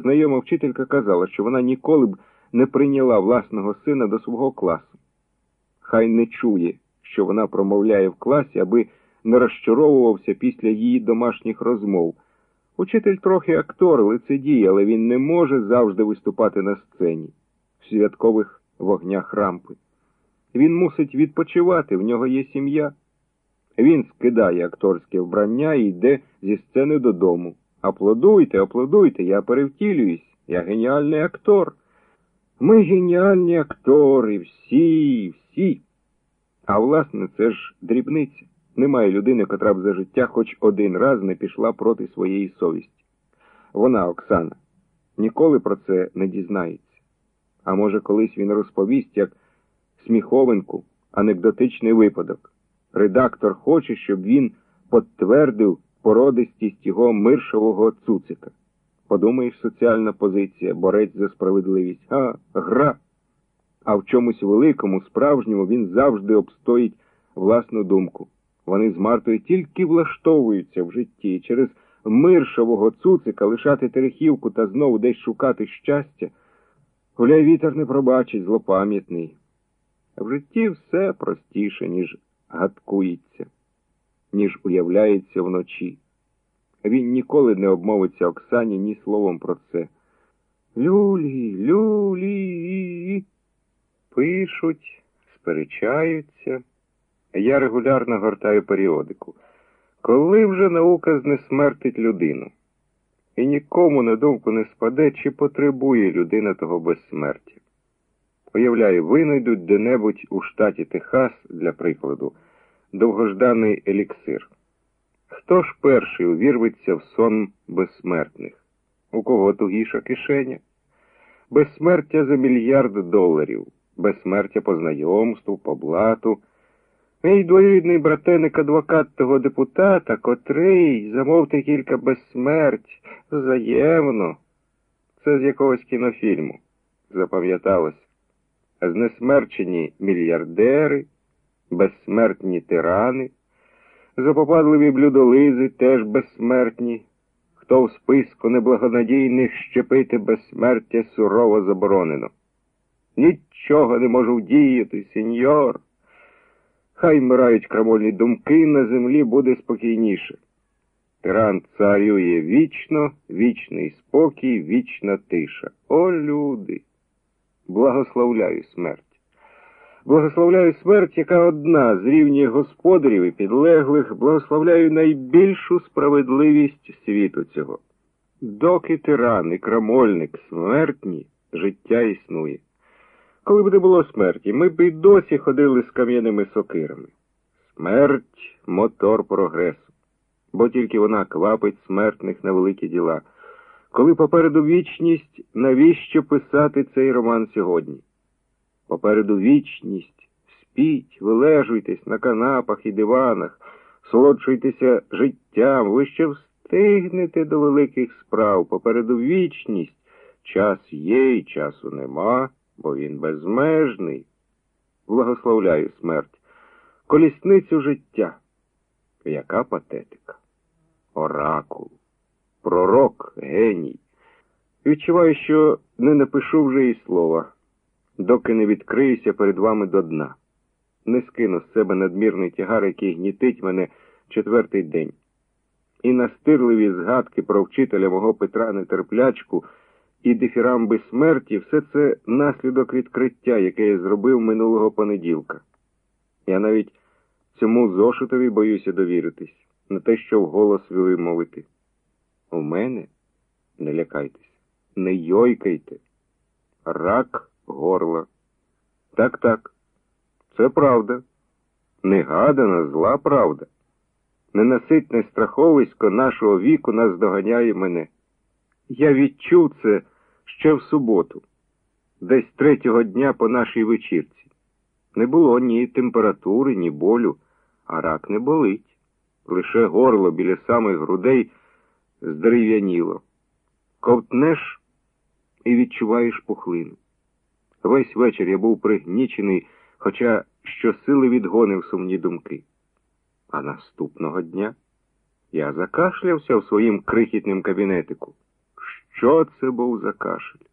Знайома вчителька казала, що вона ніколи б не прийняла власного сина до свого класу. Хай не чує, що вона промовляє в класі, аби не розчаровувався після її домашніх розмов. Учитель трохи актор, лицедій, але він не може завжди виступати на сцені в святкових вогнях рампи. Він мусить відпочивати, в нього є сім'я. Він скидає акторське вбрання і йде зі сцени додому. Аплодуйте, аплодуйте, я перевтілююсь, я геніальний актор. Ми геніальні актори, всі, всі. А власне, це ж дрібниця. Немає людини, котра б за життя хоч один раз не пішла проти своєї совісті. Вона, Оксана, ніколи про це не дізнається. А може, колись він розповість, як сміховинку, анекдотичний випадок. Редактор хоче, щоб він підтвердив породистість його миршового цуцика. Подумаєш, соціальна позиція, борець за справедливість. А, гра. А в чомусь великому, справжньому він завжди обстоїть власну думку. Вони з Мартою тільки влаштовуються в житті через миршового цуцика лишати терехівку та знову десь шукати щастя. Гуляй вітер не пробачить, злопам'ятний. В житті все простіше, ніж гадкується, ніж уявляється вночі. Він ніколи не обмовиться Оксані ні словом про це. Люлі, люлі. Пишуть, сперечаються. Я регулярно гортаю періодику. Коли вже наука знесмертить людину? І нікому на думку не спаде, чи потребує людина того безсмертя. Уявляю, винайдуть де-небудь у штаті Техас, для прикладу, довгожданий еліксир. Хто ж перший увірветься в сон безсмертних? У кого тугіша кишеня? Безсмертя за мільярд доларів, безсмертя по знайомству, по блату. Мій двоюрідний братеник адвокат того депутата, котрий, замовте кілька безсмерть, взаємно. Це з якогось кінофільму, запам'яталось. Знесмерчені мільярдери, безсмертні тирани, запопадливі блюдолизи теж безсмертні. Хто в списку неблагонадійних щепити безсмертя сурово заборонено. Нічого не можу вдіяти, сеньор. Хай вмирають крамольні думки, на землі буде спокійніше. Тиран царює вічно, вічний спокій, вічна тиша. О, люди! Благословляю смерть. Благословляю смерть, яка одна з рівні господарів і підлеглих, благословляю найбільшу справедливість світу цього. Доки тиран і крамольник смертні, життя існує. Коли б не було смерті, ми б і досі ходили з кам'яними сокирами. Смерть мотор прогресу, бо тільки вона квапить смертних на великі діла. Коли попереду вічність, навіщо писати цей роман сьогодні? Попереду вічність, спіть, вилежуйтесь на канапах і диванах, солодшуйтеся життям, ви ще встигнете до великих справ. Попереду вічність, час є і часу нема бо він безмежний. Благословляю смерть, колісницю життя. Яка патетика? Оракул, пророк, геній. Відчуваю, що не напишу вже і слова, доки не відкриюся перед вами до дна. Не скину з себе надмірний тягар, який гнітить мене четвертий день. І настирливі згадки про вчителя мого Петра Нетерплячку і дифірамби смерті все це наслідок відкриття, яке я зробив минулого понеділка. Я навіть цьому зошитові боюся довіритись, на те, що вголос вимовити. У мене не лякайтесь, не йойкайте. Рак горла. Так, так, це правда. Негадана, зла правда. Ненаситне страховисько нашого віку нас доганяє мене. Я відчув це ще в суботу, десь третього дня по нашій вечірці. Не було ні температури, ні болю, а рак не болить. Лише горло біля самих грудей здерев'яніло. Ковтнеш і відчуваєш пухлину. Весь вечір я був пригнічений, хоча щосили відгонив сумні думки. А наступного дня я закашлявся в своїм крихітним кабінетику. Що це був за кашель?